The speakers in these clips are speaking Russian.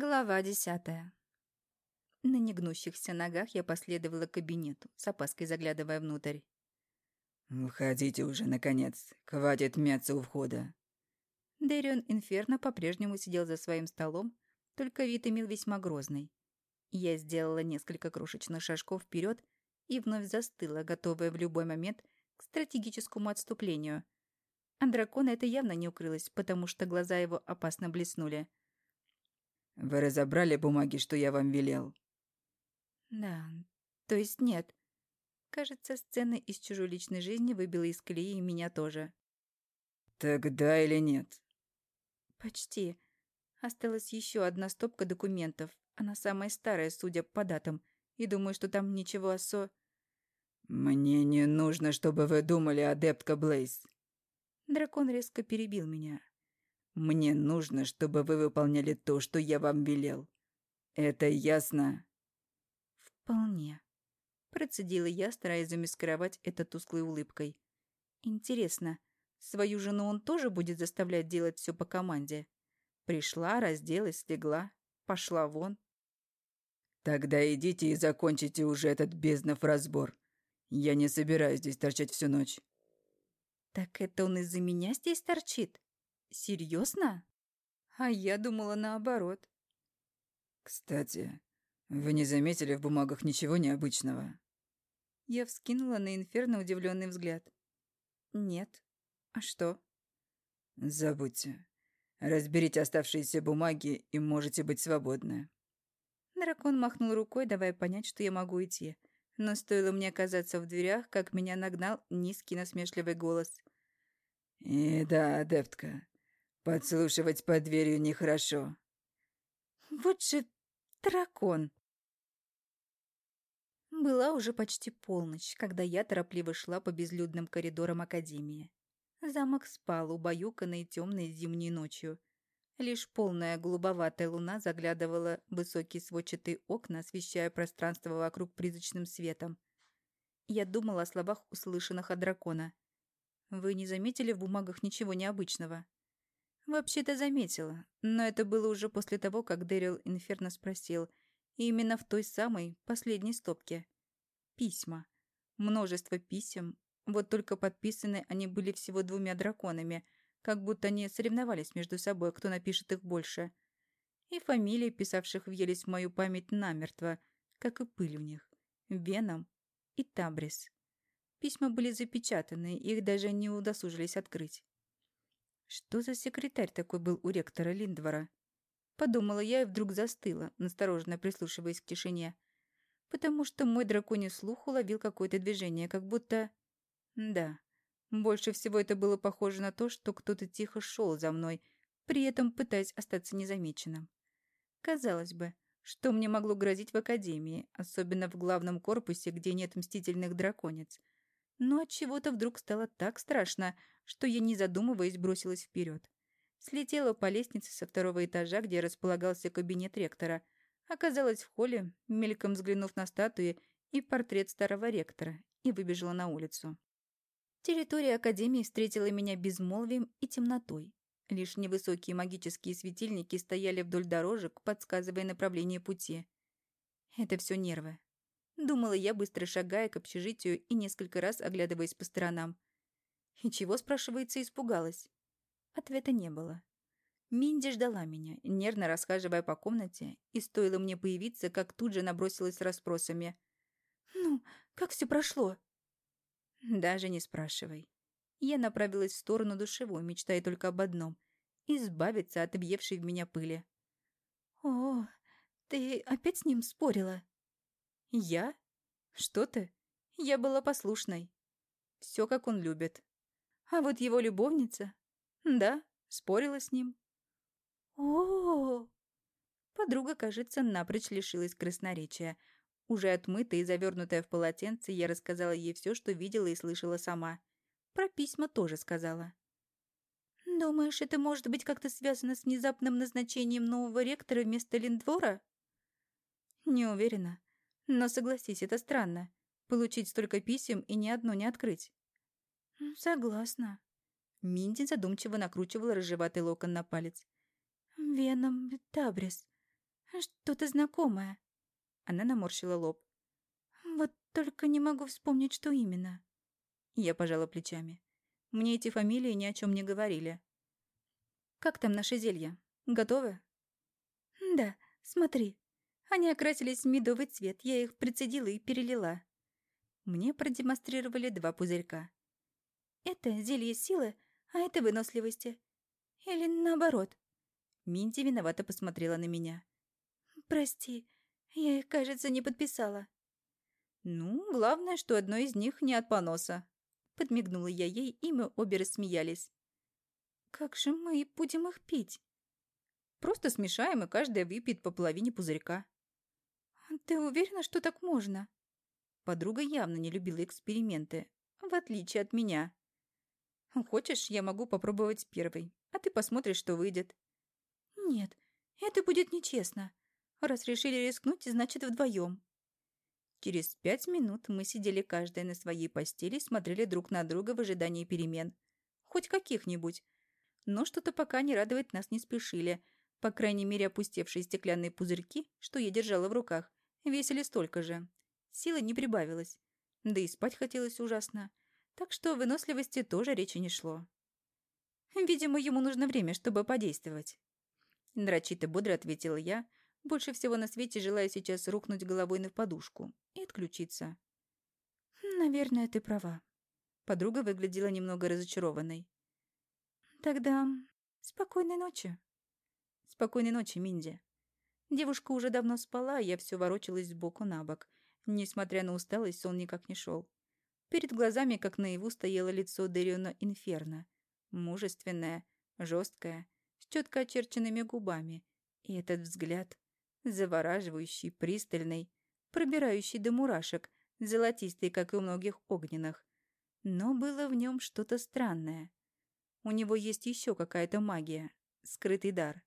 Глава десятая. На негнущихся ногах я последовала к кабинету, с опаской заглядывая внутрь. «Входите уже, наконец. Хватит мяться у входа». Дэрион Инферно по-прежнему сидел за своим столом, только вид имел весьма грозный. Я сделала несколько крошечных шажков вперед и вновь застыла, готовая в любой момент к стратегическому отступлению. От дракона это явно не укрылось, потому что глаза его опасно блеснули — вы разобрали бумаги, что я вам велел? Да, то есть нет. Кажется, сцена из чужой личной жизни выбила из колеи и меня тоже. Тогда или нет? Почти. Осталась еще одна стопка документов. Она самая старая, судя по датам. И думаю, что там ничего особо... «Мне не нужно, чтобы вы думали, адептка Блейз». Дракон резко перебил меня. Мне нужно, чтобы вы выполняли то, что я вам велел. Это ясно?» «Вполне», — процедила я, стараясь замаскировать это тусклой улыбкой. «Интересно, свою жену он тоже будет заставлять делать все по команде? Пришла, разделась, слегла, пошла вон». «Тогда идите и закончите уже этот безднов разбор. Я не собираюсь здесь торчать всю ночь». «Так это он из-за меня здесь торчит?» Серьезно? А я думала наоборот. Кстати, вы не заметили в бумагах ничего необычного? Я вскинула на Инферно удивленный взгляд. Нет. А что? Забудьте. Разберите оставшиеся бумаги и можете быть свободны. Дракон махнул рукой, давая понять, что я могу идти. Но стоило мне оказаться в дверях, как меня нагнал низкий насмешливый голос. «И да, адептка, Подслушивать под дверью нехорошо. Вот же дракон. Была уже почти полночь, когда я торопливо шла по безлюдным коридорам Академии. Замок спал, убаюканный темной зимней ночью. Лишь полная голубоватая луна заглядывала в высокие сводчатые окна, освещая пространство вокруг призрачным светом. Я думала о словах, услышанных от дракона. «Вы не заметили в бумагах ничего необычного?» Вообще-то заметила, но это было уже после того, как Дэрил Инферно спросил, и именно в той самой последней стопке. Письма. Множество писем, вот только подписаны они были всего двумя драконами, как будто они соревновались между собой, кто напишет их больше. И фамилии, писавших въелись в мою память намертво, как и пыль в них. Веном и Табрис. Письма были запечатаны, их даже не удосужились открыть. Что за секретарь такой был у ректора Линдвора? Подумала я и вдруг застыла, настороженно прислушиваясь к тишине. Потому что мой драконий слух уловил какое-то движение, как будто... Да, больше всего это было похоже на то, что кто-то тихо шел за мной, при этом пытаясь остаться незамеченным. Казалось бы, что мне могло грозить в Академии, особенно в главном корпусе, где нет мстительных драконец. Но от чего-то вдруг стало так страшно, что я, не задумываясь, бросилась вперед. Слетела по лестнице со второго этажа, где располагался кабинет ректора. Оказалась в холле, мельком взглянув на статуи и портрет старого ректора, и выбежала на улицу. Территория Академии встретила меня безмолвием и темнотой. Лишь невысокие магические светильники стояли вдоль дорожек, подсказывая направление пути. Это все нервы. Думала я, быстро шагая к общежитию и несколько раз оглядываясь по сторонам. И чего, спрашивается, испугалась? Ответа не было. Минди ждала меня, нервно расхаживая по комнате, и стоило мне появиться, как тут же набросилась с расспросами. «Ну, как все прошло?» «Даже не спрашивай». Я направилась в сторону душевой, мечтая только об одном — избавиться от объевшей в меня пыли. «О, ты опять с ним спорила?» «Я? Что ты? Я была послушной. Все, как он любит. А вот его любовница? Да, спорила с ним. О, -о, -о, Подруга, кажется, напрочь лишилась красноречия. Уже отмытая и завернутая в полотенце, я рассказала ей все, что видела и слышала сама. Про письма тоже сказала. «Думаешь, это может быть как-то связано с внезапным назначением нового ректора вместо Линдвора?» «Не уверена. Но согласись, это странно. Получить столько писем и ни одно не открыть. «Согласна». Минди задумчиво накручивала рыжеватый локон на палец. «Веном Табрис. Что-то знакомое. Она наморщила лоб. Вот только не могу вспомнить, что именно. Я пожала плечами. Мне эти фамилии ни о чем не говорили. Как там наши зелья? Готовы? Да, смотри. Они окрасились в медовый цвет. Я их прицедила и перелила. Мне продемонстрировали два пузырька. Это зелье силы, а это выносливости. Или наоборот. Минти виновато посмотрела на меня. Прости, я их, кажется, не подписала. Ну, главное, что одно из них не от поноса. Подмигнула я ей, и мы обе рассмеялись. Как же мы будем их пить? Просто смешаем, и каждая выпьет по половине пузырька. Ты уверена, что так можно? Подруга явно не любила эксперименты, в отличие от меня. Хочешь, я могу попробовать первой, а ты посмотришь, что выйдет. Нет, это будет нечестно. Раз решили рискнуть, значит вдвоем. Через пять минут мы сидели каждая на своей постели и смотрели друг на друга в ожидании перемен. Хоть каких-нибудь. Но что-то пока не радовать нас не спешили. По крайней мере, опустевшие стеклянные пузырьки, что я держала в руках, весили столько же. Силы не прибавилось. Да и спать хотелось ужасно. Так что выносливости тоже речи не шло. Видимо, ему нужно время, чтобы подействовать. Нарочито бодро ответила я, больше всего на свете желая сейчас рухнуть головой на подушку и отключиться. «Наверное, ты права». Подруга выглядела немного разочарованной. «Тогда спокойной ночи». «Спокойной ночи, Минди». Девушка уже давно спала, я все ворочалась сбоку на бок. Несмотря на усталость, сон никак не шел. Перед глазами, как наяву, стояло лицо Дериона Инферно. Мужественное, жесткое, с четко очерченными губами. И этот взгляд, завораживающий, пристальный, пробирающий до мурашек, золотистый, как и у многих огненных. Но было в нем что-то странное. У него есть еще какая-то магия, скрытый дар.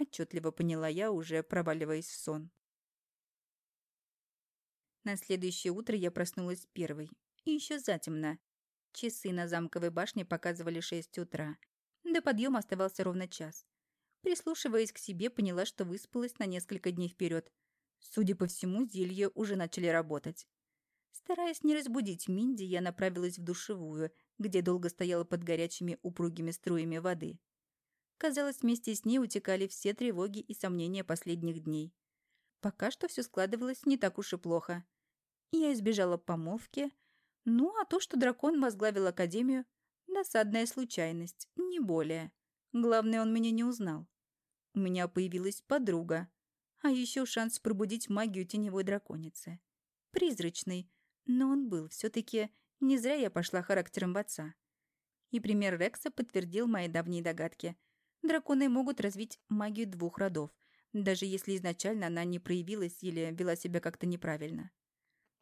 Отчетливо поняла я, уже проваливаясь в сон. На следующее утро я проснулась первой. И еще затемно. Часы на замковой башне показывали шесть утра. До подъема оставался ровно час. Прислушиваясь к себе, поняла, что выспалась на несколько дней вперед. Судя по всему, зелья уже начали работать. Стараясь не разбудить Минди, я направилась в душевую, где долго стояла под горячими упругими струями воды. Казалось, вместе с ней утекали все тревоги и сомнения последних дней. Пока что все складывалось не так уж и плохо. Я избежала помолвки, ну а то, что дракон возглавил Академию, досадная случайность, не более. Главное, он меня не узнал. У меня появилась подруга. А еще шанс пробудить магию теневой драконицы. Призрачный, но он был все таки Не зря я пошла характером в отца. И пример Рекса подтвердил мои давние догадки. Драконы могут развить магию двух родов, даже если изначально она не проявилась или вела себя как-то неправильно.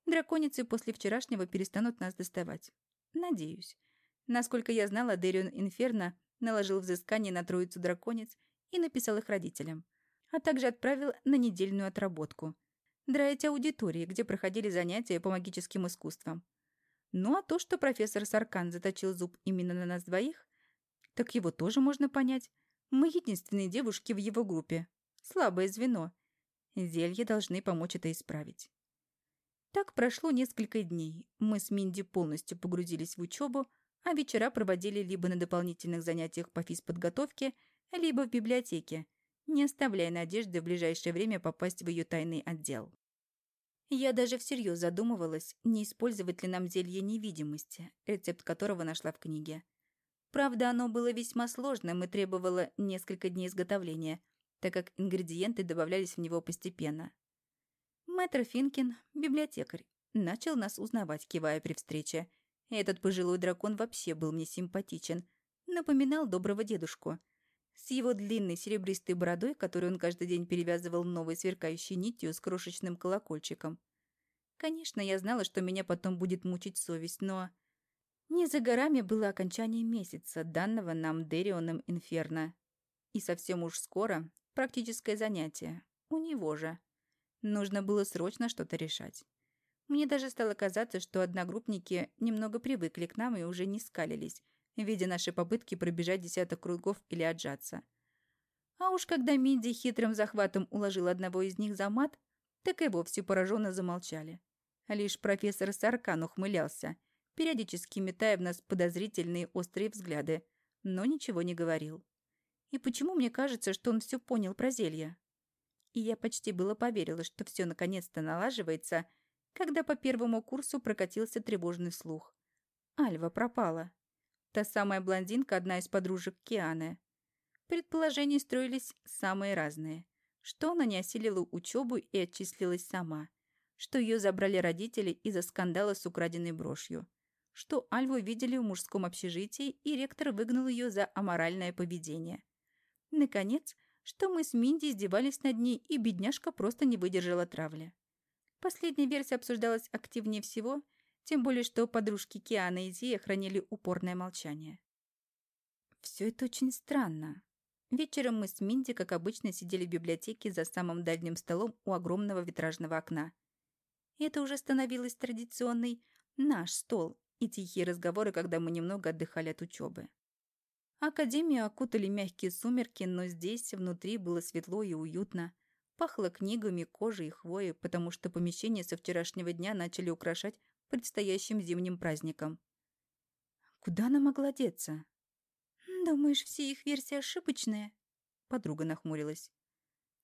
Драконицы после вчерашнего перестанут нас доставать. Надеюсь. Насколько я знала, Дерион Инферно наложил взыскание на троицу драконец и написал их родителям, а также отправил на недельную отработку. Драить аудитории, где проходили занятия по магическим искусствам. Ну а то, что профессор Саркан заточил зуб именно на нас двоих, так его тоже можно понять. Мы единственные девушки в его группе. Слабое звено. Зелья должны помочь это исправить. Так прошло несколько дней. Мы с Минди полностью погрузились в учебу, а вечера проводили либо на дополнительных занятиях по физподготовке, либо в библиотеке, не оставляя надежды в ближайшее время попасть в ее тайный отдел. Я даже всерьез задумывалась, не использовать ли нам зелье невидимости, рецепт которого нашла в книге. Правда, оно было весьма сложным и требовало несколько дней изготовления, так как ингредиенты добавлялись в него постепенно. Мэтр Финкин, библиотекарь, начал нас узнавать, кивая при встрече. Этот пожилой дракон вообще был мне симпатичен, напоминал доброго дедушку – с его длинной серебристой бородой, которую он каждый день перевязывал новой сверкающей нитью с крошечным колокольчиком. Конечно, я знала, что меня потом будет мучить совесть, но... Не за горами было окончание месяца, данного нам Дерионом Инферно. И совсем уж скоро практическое занятие. У него же. Нужно было срочно что-то решать. Мне даже стало казаться, что одногруппники немного привыкли к нам и уже не скалились, видя наши попытки пробежать десяток кругов или отжаться. А уж когда Минди хитрым захватом уложил одного из них за мат, так и вовсе пораженно замолчали. Лишь профессор Саркан ухмылялся, периодически метая в нас подозрительные острые взгляды, но ничего не говорил. И почему мне кажется, что он все понял про зелье? И я почти было поверила, что все наконец-то налаживается, когда по первому курсу прокатился тревожный слух. Альва пропала. Та самая блондинка, одна из подружек Кианы. Предположения строились самые разные. Что она не осилила учебу и отчислилась сама. Что ее забрали родители из-за скандала с украденной брошью. Что Альву видели в мужском общежитии, и ректор выгнал ее за аморальное поведение. Наконец, что мы с Минди издевались над ней, и бедняжка просто не выдержала травли. Последняя версия обсуждалась активнее всего, тем более что подружки Киана и Зия хранили упорное молчание. Все это очень странно. Вечером мы с Минди, как обычно, сидели в библиотеке за самым дальним столом у огромного витражного окна. это уже становилось традиционный наш стол и тихие разговоры, когда мы немного отдыхали от учебы. Академию окутали мягкие сумерки, но здесь, внутри, было светло и уютно. Пахло книгами, кожей и хвоей, потому что помещение со вчерашнего дня начали украшать предстоящим зимним праздником. Куда она могла деться? «Думаешь, все их версии ошибочные?» Подруга нахмурилась.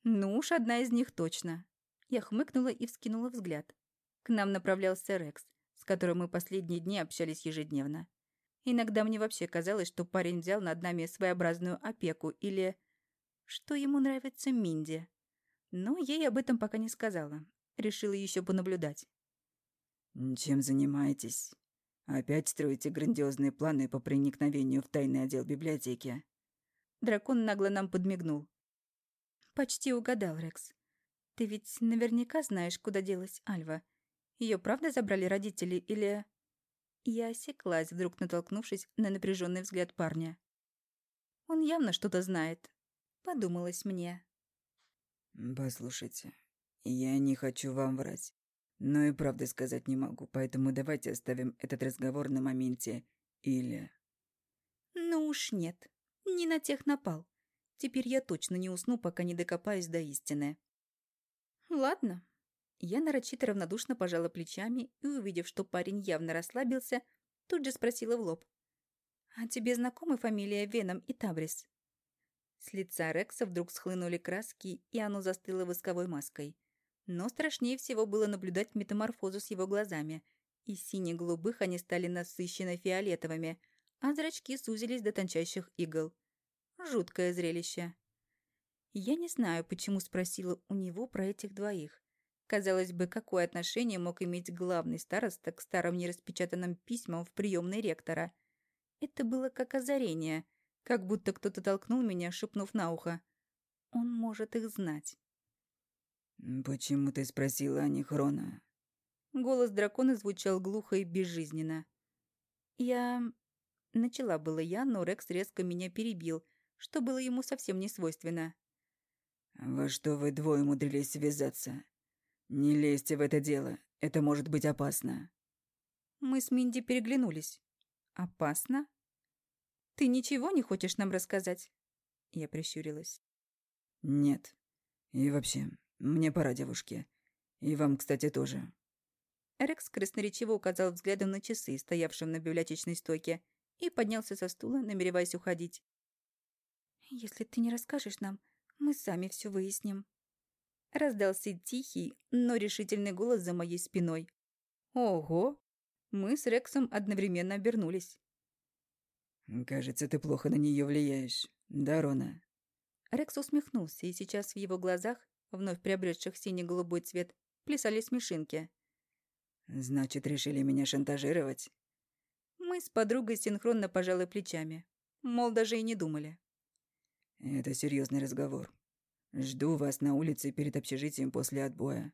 «Ну уж одна из них точно». Я хмыкнула и вскинула взгляд. К нам направлялся Рекс, которым мы последние дни общались ежедневно. Иногда мне вообще казалось, что парень взял над нами своеобразную опеку или... Что ему нравится Минди. Но ей об этом пока не сказала. Решила еще понаблюдать. «Чем занимаетесь? Опять строите грандиозные планы по проникновению в тайный отдел библиотеки?» Дракон нагло нам подмигнул. «Почти угадал, Рекс. Ты ведь наверняка знаешь, куда делась Альва. Ее правда забрали родители или...» Я осеклась, вдруг натолкнувшись на напряженный взгляд парня. Он явно что-то знает. Подумалось мне. «Послушайте, я не хочу вам врать, но и правды сказать не могу, поэтому давайте оставим этот разговор на моменте. Или...» «Ну уж нет, не на тех напал. Теперь я точно не усну, пока не докопаюсь до истины». «Ладно, я нарочито равнодушно пожала плечами и, увидев, что парень явно расслабился, тут же спросила в лоб. «А тебе знакомы фамилия Веном и Табрис?» С лица Рекса вдруг схлынули краски, и оно застыло восковой маской. Но страшнее всего было наблюдать метаморфозу с его глазами. Из сине-голубых они стали насыщенно фиолетовыми, а зрачки сузились до тончайших игл. Жуткое зрелище. Я не знаю, почему спросила у него про этих двоих. Казалось бы, какое отношение мог иметь главный староста к старым нераспечатанным письмам в приемной ректора? Это было как озарение, как будто кто-то толкнул меня, шепнув на ухо. Он может их знать. «Почему ты спросила о них, Рона?» Голос дракона звучал глухо и безжизненно. «Я...» Начала было я, но Рекс резко меня перебил, что было ему совсем не свойственно. «Во что вы двое умудрились связаться? «Не лезьте в это дело. Это может быть опасно». Мы с Минди переглянулись. «Опасно? Ты ничего не хочешь нам рассказать?» Я прищурилась. «Нет. И вообще, мне пора, девушки. И вам, кстати, тоже». Рекс красноречиво указал взглядом на часы, стоявшие на библиотечной стойке, и поднялся со стула, намереваясь уходить. «Если ты не расскажешь нам, мы сами все выясним», Раздался тихий, но решительный голос за моей спиной. «Ого!» Мы с Рексом одновременно обернулись. «Кажется, ты плохо на нее влияешь, да, Рона?» Рекс усмехнулся, и сейчас в его глазах, вновь приобретших синий-голубой цвет, плясали смешинки. «Значит, решили меня шантажировать?» Мы с подругой синхронно пожали плечами. Мол, даже и не думали. «Это серьезный разговор. Жду вас на улице перед общежитием после отбоя.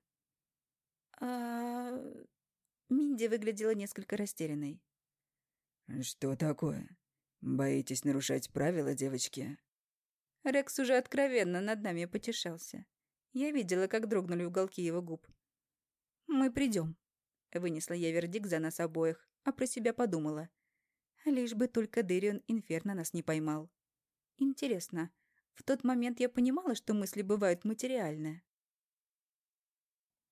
А... Минди выглядела несколько растерянной. Что такое? Боитесь нарушать правила, девочки? Рекс уже откровенно над нами потешался. Я видела, как дрогнули уголки его губ. «Мы придем», — вынесла я вердикт за нас обоих, а про себя подумала. Лишь бы только Дэрион Инферно нас не поймал. Интересно, В тот момент я понимала, что мысли бывают материальные.